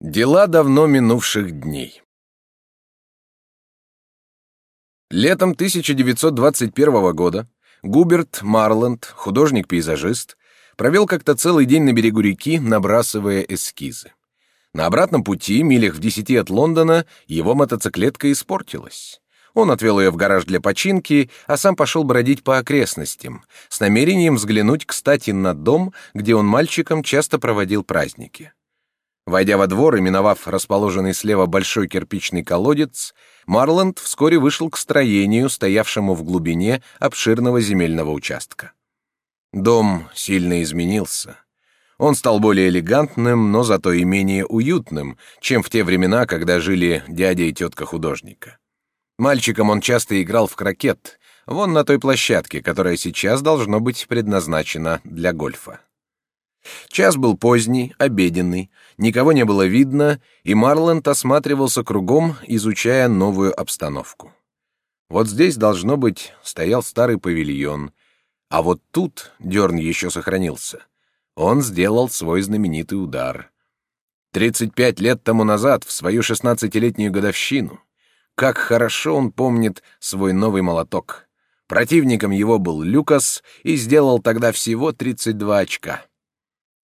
Дела давно минувших дней. Летом 1921 года Губерт Марланд, художник-пейзажист, провел как-то целый день на берегу реки, набрасывая эскизы. На обратном пути, милях в десяти от Лондона, его мотоциклетка испортилась. Он отвел ее в гараж для починки, а сам пошел бродить по окрестностям, с намерением взглянуть, кстати, на дом, где он мальчиком часто проводил праздники. Войдя во двор и миновав расположенный слева большой кирпичный колодец, Марланд вскоре вышел к строению, стоявшему в глубине обширного земельного участка. Дом сильно изменился. Он стал более элегантным, но зато и менее уютным, чем в те времена, когда жили дядя и тетка художника. Мальчиком он часто играл в крокет, вон на той площадке, которая сейчас должно быть предназначена для гольфа. Час был поздний, обеденный, никого не было видно, и Марланд осматривался кругом, изучая новую обстановку. Вот здесь, должно быть, стоял старый павильон, а вот тут дерн еще сохранился. Он сделал свой знаменитый удар. Тридцать пять лет тому назад, в свою шестнадцатилетнюю годовщину, как хорошо он помнит свой новый молоток. Противником его был Люкас и сделал тогда всего тридцать два очка.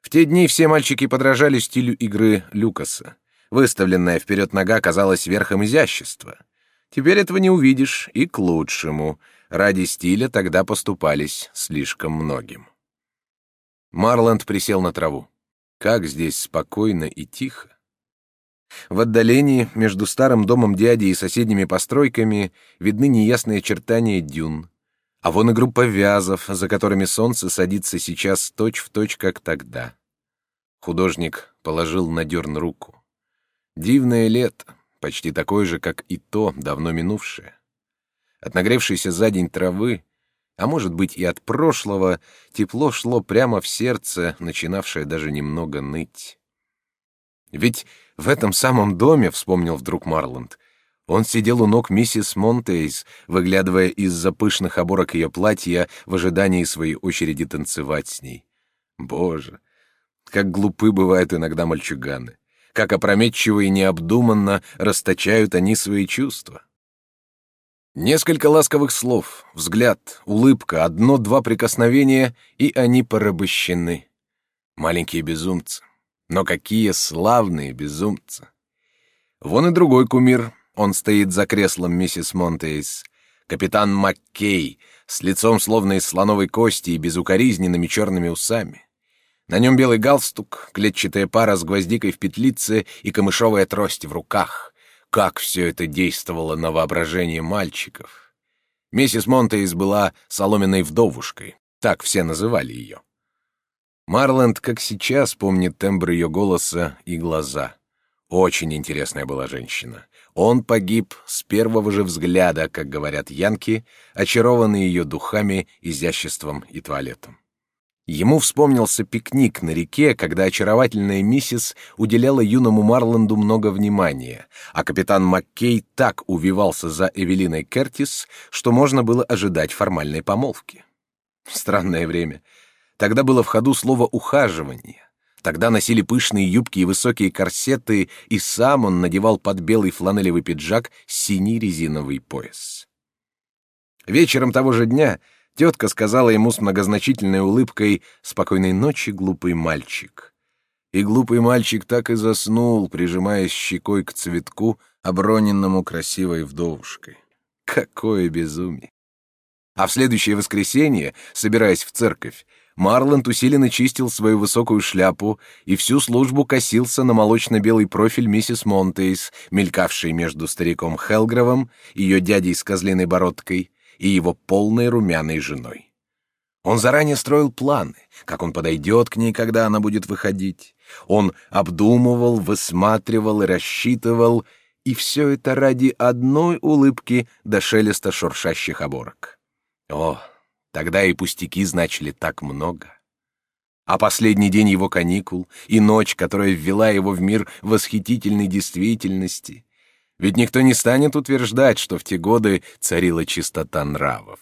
В те дни все мальчики подражали стилю игры Люкаса. Выставленная вперед нога казалась верхом изящества. Теперь этого не увидишь, и к лучшему. Ради стиля тогда поступались слишком многим. Марланд присел на траву. Как здесь спокойно и тихо. В отдалении, между старым домом дяди и соседними постройками, видны неясные очертания дюн. А вон и группа вязов, за которыми солнце садится сейчас точь-в-точь, как тогда. Художник положил на дерн руку. Дивное лето, почти такое же, как и то, давно минувшее. От нагревшейся за день травы, а может быть и от прошлого, тепло шло прямо в сердце, начинавшее даже немного ныть. Ведь в этом самом доме, вспомнил вдруг Марланд, он сидел у ног миссис Монтейс, выглядывая из-за пышных оборок ее платья в ожидании своей очереди танцевать с ней. Боже, как глупы бывают иногда мальчуганы, как опрометчиво и необдуманно расточают они свои чувства. Несколько ласковых слов, взгляд, улыбка, одно-два прикосновения, и они порабощены. Маленькие безумцы. Но какие славные безумцы! Вон и другой кумир, он стоит за креслом миссис Монтейс. Капитан Маккей, с лицом словно из слоновой кости и безукоризненными черными усами. На нем белый галстук, клетчатая пара с гвоздикой в петлице и камышовая трость в руках. Как все это действовало на воображение мальчиков. Миссис Монтейс была соломенной вдовушкой, так все называли ее. Марленд, как сейчас, помнит тембр ее голоса и глаза. Очень интересная была женщина. Он погиб с первого же взгляда, как говорят янки, очарованный ее духами, изяществом и туалетом. Ему вспомнился пикник на реке, когда очаровательная миссис уделяла юному Марланду много внимания, а капитан Маккей так увивался за Эвелиной Кертис, что можно было ожидать формальной помолвки. Странное время. Тогда было в ходу слово «ухаживание». Тогда носили пышные юбки и высокие корсеты, и сам он надевал под белый фланелевый пиджак синий резиновый пояс. Вечером того же дня тетка сказала ему с многозначительной улыбкой «Спокойной ночи, глупый мальчик». И глупый мальчик так и заснул, прижимаясь щекой к цветку, оброненному красивой вдовушкой. Какое безумие! А в следующее воскресенье, собираясь в церковь, Марланд усиленно чистил свою высокую шляпу и всю службу косился на молочно-белый профиль миссис Монтейс, мелькавший между стариком Хелгровым, ее дядей с козлиной бородкой, и его полной румяной женой. Он заранее строил планы, как он подойдет к ней, когда она будет выходить. Он обдумывал, высматривал и рассчитывал, и все это ради одной улыбки до шелеста шуршащих оборок. О, Тогда и пустяки значили так много. А последний день его каникул и ночь, которая ввела его в мир восхитительной действительности. Ведь никто не станет утверждать, что в те годы царила чистота нравов.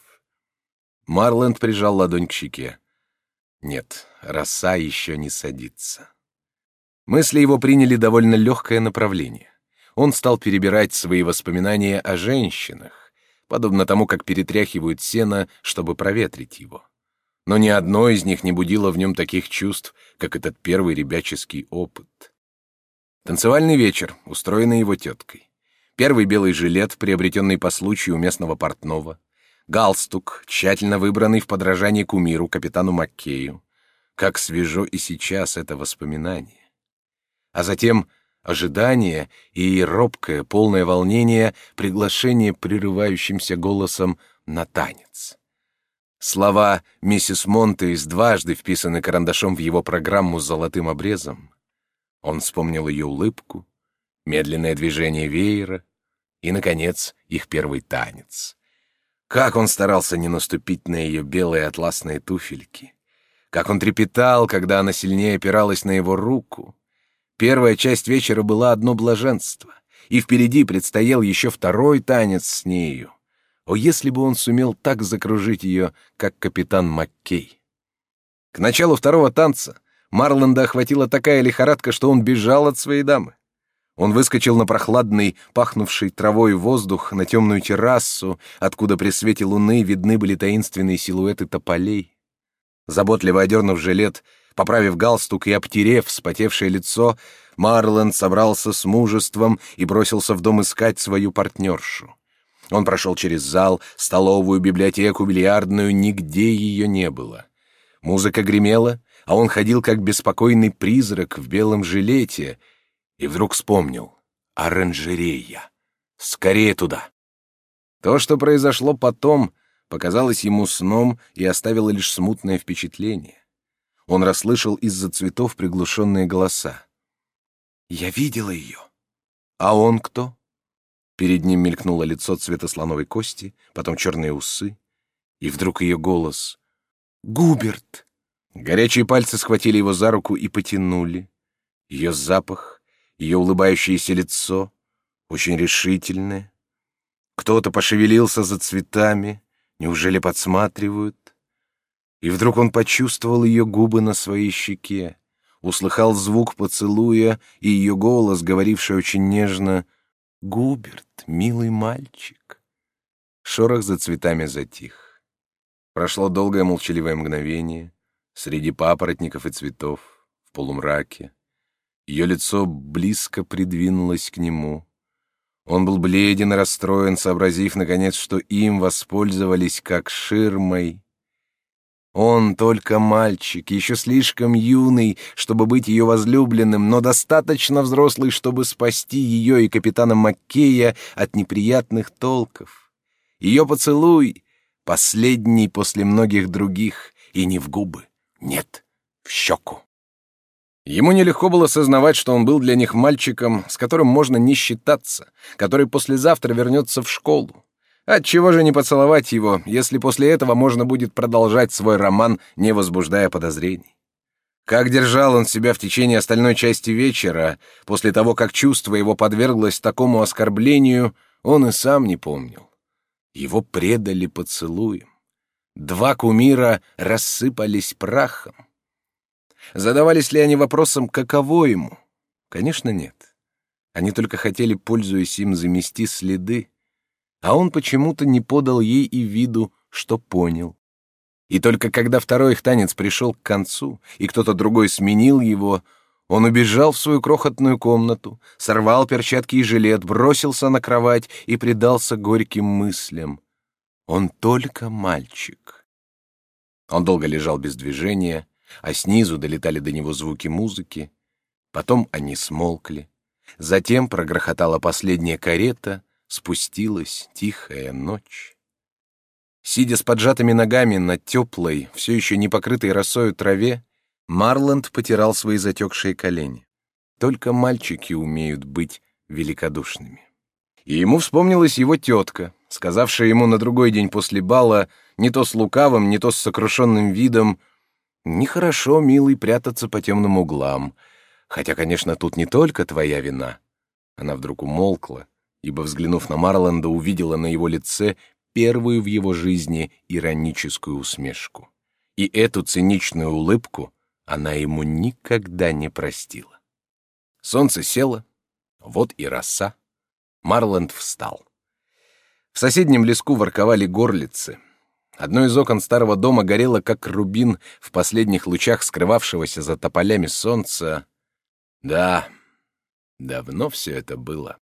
Марленд прижал ладонь к щеке. Нет, роса еще не садится. Мысли его приняли довольно легкое направление. Он стал перебирать свои воспоминания о женщинах, подобно тому, как перетряхивают сено, чтобы проветрить его. Но ни одно из них не будило в нем таких чувств, как этот первый ребяческий опыт. Танцевальный вечер, устроенный его теткой. Первый белый жилет, приобретенный по случаю у местного портного. Галстук, тщательно выбранный в подражании кумиру, капитану Маккею. Как свежо и сейчас это воспоминание. А затем ожидание и робкое, полное волнение приглашение прерывающимся голосом на танец. Слова миссис Монтейс дважды вписаны карандашом в его программу с золотым обрезом. Он вспомнил ее улыбку, медленное движение веера и, наконец, их первый танец. Как он старался не наступить на ее белые атласные туфельки. Как он трепетал, когда она сильнее опиралась на его руку. Первая часть вечера была одно блаженство, и впереди предстоял еще второй танец с нею. О, если бы он сумел так закружить ее, как капитан Маккей! К началу второго танца Марланда охватила такая лихорадка, что он бежал от своей дамы. Он выскочил на прохладный, пахнувший травой воздух, на темную террасу, откуда при свете луны видны были таинственные силуэты тополей. Заботливо одернув жилет, поправив галстук и обтерев вспотевшее лицо, Марланд собрался с мужеством и бросился в дом искать свою партнершу. Он прошел через зал, столовую, библиотеку, бильярдную, нигде ее не было. Музыка гремела, а он ходил как беспокойный призрак в белом жилете, и вдруг вспомнил — оранжерея. Скорее туда. То, что произошло потом, показалось ему сном и оставило лишь смутное впечатление. Он расслышал из-за цветов приглушенные голоса. «Я видела ее». «А он кто?» Перед ним мелькнуло лицо цвета слоновой кости, потом черные усы, и вдруг ее голос. «Губерт!» Горячие пальцы схватили его за руку и потянули. Ее запах, ее улыбающееся лицо, очень решительное. Кто-то пошевелился за цветами, неужели подсматривают? И вдруг он почувствовал ее губы на своей щеке, услыхал звук поцелуя и ее голос, говоривший очень нежно — Губерт, милый мальчик. Шорох за цветами затих. Прошло долгое молчаливое мгновение среди папоротников и цветов, в полумраке. Ее лицо близко придвинулось к нему. Он был бледен и расстроен, сообразив, наконец, что им воспользовались как ширмой. Он только мальчик, еще слишком юный, чтобы быть ее возлюбленным, но достаточно взрослый, чтобы спасти ее и капитана Маккея от неприятных толков. Ее поцелуй — последний после многих других, и не в губы, нет, в щеку. Ему нелегко было сознавать, что он был для них мальчиком, с которым можно не считаться, который послезавтра вернется в школу. Отчего же не поцеловать его, если после этого можно будет продолжать свой роман, не возбуждая подозрений? Как держал он себя в течение остальной части вечера, после того, как чувство его подверглось такому оскорблению, он и сам не помнил. Его предали поцелуем. Два кумира рассыпались прахом. Задавались ли они вопросом, каково ему? Конечно, нет. Они только хотели, пользуясь им, замести следы, а он почему-то не подал ей и виду, что понял. И только когда второй их танец пришел к концу, и кто-то другой сменил его, он убежал в свою крохотную комнату, сорвал перчатки и жилет, бросился на кровать и предался горьким мыслям. Он только мальчик. Он долго лежал без движения, а снизу долетали до него звуки музыки. Потом они смолкли. Затем прогрохотала последняя карета, спустилась тихая ночь. Сидя с поджатыми ногами на теплой, все еще не покрытой росою траве, Марланд потирал свои затекшие колени. Только мальчики умеют быть великодушными. И ему вспомнилась его тетка, сказавшая ему на другой день после бала, не то с лукавым, не то с сокрушенным видом, «Нехорошо, милый, прятаться по темным углам. Хотя, конечно, тут не только твоя вина». Она вдруг умолкла, ибо, взглянув на Марланда, увидела на его лице первую в его жизни ироническую усмешку. И эту циничную улыбку она ему никогда не простила. Солнце село, вот и роса. Марланд встал. В соседнем леску ворковали горлицы. Одно из окон старого дома горело, как рубин в последних лучах скрывавшегося за тополями солнца. Да, давно все это было.